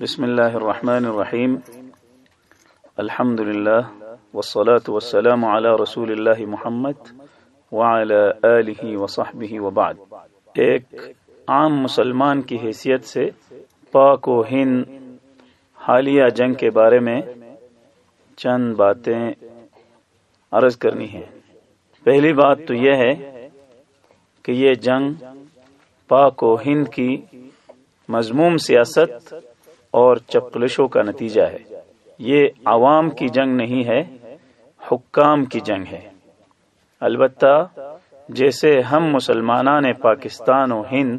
بسم الله الرحمن الرحيم الحمد لله والصلاة والسلام على رسول الله محمد وعلى آله وصحبه وبعد۔ ایک عام مسلمان کی حیثیت سے پاک و ہند حالیہ جنگ کے بارے میں چند باتیں عرض کرنی ہیں۔ پہلی بات تو یہ ہے کہ یہ جنگ پاک و ہند کی مضموم سیاست اور چپلشوں کا نتیجہ ہے۔ یہ عوام کی جنگ نہیں ہے، حکام کی جنگ ہے۔ البتہ جیسے ہم مسلمانان پاکستان و ہند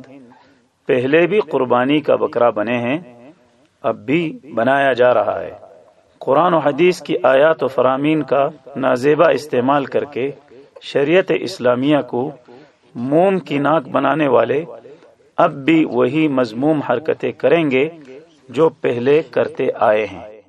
پہلے بھی قربانی کا بکرا بنے ہیں، اب بھی بنایا جا رہا ہے۔ قرآن و حدیث کی آیات و فرامین کا نازیبا استعمال کر کے شریعت اسلامیہ کو موم کی ناک بنانے والے اب بھی وہی مضموم حرکتیں کریں گے جو پہلے کرتے آئے ہیں۔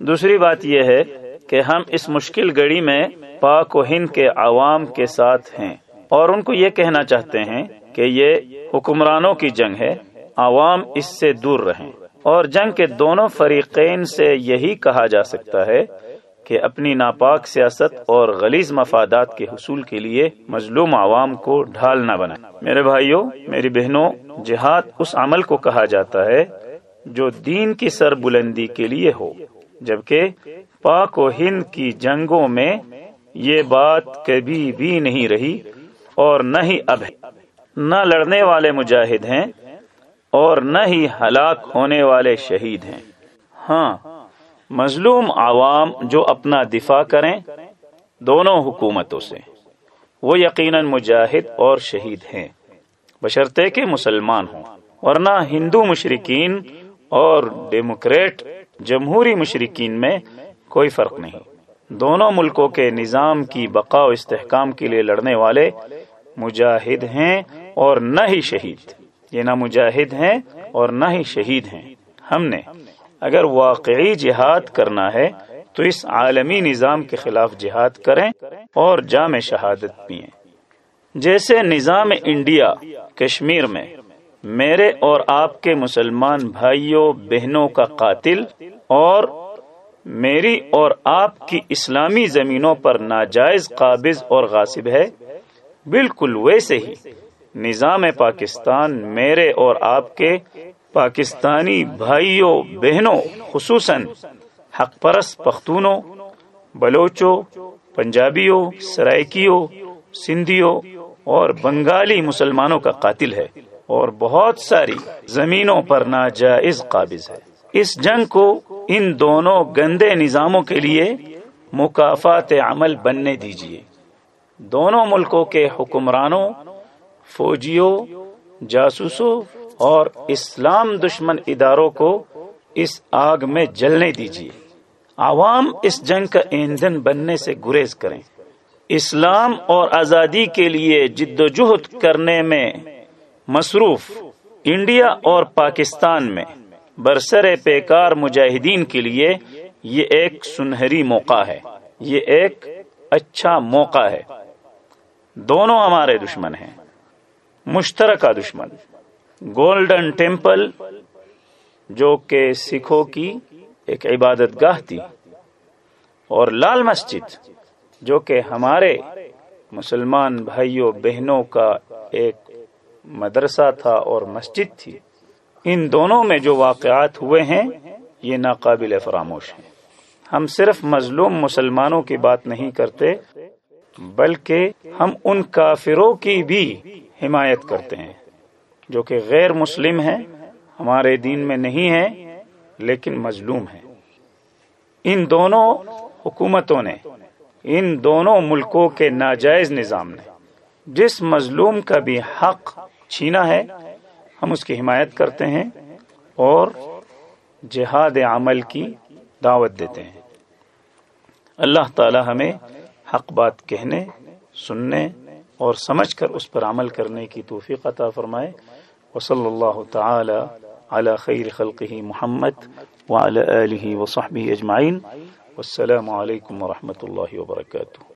دوسری بات یہ ہے کہ ہم اس مشکل گڑی میں پاک و ہند کے عوام کے ساتھ ہیں اور ان کو یہ کہنا چاہتے ہیں کہ یہ حکمرانوں کی جنگ ہے، عوام اس سے دور رہیں۔ اور جنگ کے دونوں فریقین سے یہی کہا جا سکتا ہے کہ اپنی ناپاک سیاست اور غلیظ مفادات کے حصول کے لیے مظلوم عوام کو ڈھال نہ بنائے میرے بھائیوں، میری بہنوں، جہاد اس عمل کو کہا جاتا ہے جو دین کی سر بلندی کے لیے ہو، جبکہ پاک و ہند کی جنگوں میں یہ بات کبھی بھی نہیں رہی اور نہ ہی اب ہے۔ نہ لڑنے والے مجاہد ہیں اور نہ ہی ہلاک ہونے والے شہید ہیں۔ ہاں مظلوم عوام جو اپنا دفاع کریں دونوں حکومتوں سے، وہ یقیناً مجاہد اور شہید ہیں۔ بشرطے کے مسلمان ہوں، ورنہ ہندو مشرقین اور ڈیموکریٹ جمہوری مشرقین میں کوئی فرق نہیں۔ دونوں ملکوں کے نظام کی بقا و استحکام کے لیے لڑنے والے مجاہد ہیں اور نہ ہی شہید۔ یہ نہ مجاہد ہیں اور نہ ہی شہید ہیں۔ ہم نے اگر واقعی جہاد کرنا ہے تو اس عالمی نظام کے خلاف جہاد کریں اور جامع شہادت پئیں جیسے نظام انڈیا کشمیر میں میرے اور آپ کے مسلمان بھائیوں، بہنوں کا قاتل اور میری اور آپ کی اسلامی زمینوں پر ناجائز، قابض اور غاصب ہے، بالکل ویسے ہی نظام پاکستان میرے اور آپ کے پاکستانی بھائیوں، بہنوں، خصوصاً حق پرس پختونوں، بلوچوں، پنجابیوں، سرائکیوں، سندھیوں اور بنگالی مسلمانوں کا قاتل ہے۔ اور بہت ساری زمینوں پر ناجائز قابض ہے۔ اس جنگ کو ان دونوں گندے نظاموں کے لیے مقافات عمل بننے دیجیے دونوں ملکوں کے حکمرانوں، فوجیوں، جاسوسوں اور اسلام دشمن اداروں کو اس آگ میں جلنے دیجیے عوام اس جنگ کا ایندھن بننے سے گریز کریں۔ اسلام اور آزادی کے لیے جد و جہد کرنے میں مصروف، انڈیا اور پاکستان میں، برسر پیکار مجاہدین کے لیے یہ ایک سنہری موقع ہے۔ یہ ایک اچھا موقع ہے۔ دونوں ہمارے دشمن ہیں۔ مشترکہ دشمن۔ گولڈن ٹیمپل، جو کہ سکھوں کی ایک عبادت گاہ تھی۔ اور لال مسجد، جو کہ ہمارے مسلمان بھائیوں، بہنوں کا ایک مدرسہ تھا اور مسجد تھی۔ ان دونوں میں جو واقعات ہوئے ہیں، یہ ناقابل فراموش ہیں۔ ہم صرف مظلوم مسلمانوں کی بات نہیں کرتے، بلکہ ہم ان کافروں کی بھی حمایت کرتے ہیں۔ جو کہ غیر مسلم ہیں، ہمارے دین میں نہیں ہیں، لیکن مظلوم ہیں۔ ان دونوں حکومتوں نے، ان دونوں ملکوں کے ناجائز نظام نے جس مظلوم کا بھی حق چھینا ہے، ہم اس کی حمایت کرتے ہیں اور جہاد عمل کی دعوت دیتے ہیں۔ اللہ تعالی ہمیں حق بات کہنے، سننے اور سمجھ کر اس پر عمل کرنے کی توفیق عطا فرمائے۔ وصلی اللہ تعالی علی خیر خلقہ محمد وعلى آلہ وصحبہ اجمعین۔ والسلام علیکم ورحمۃ اللہ وبرکاتہ۔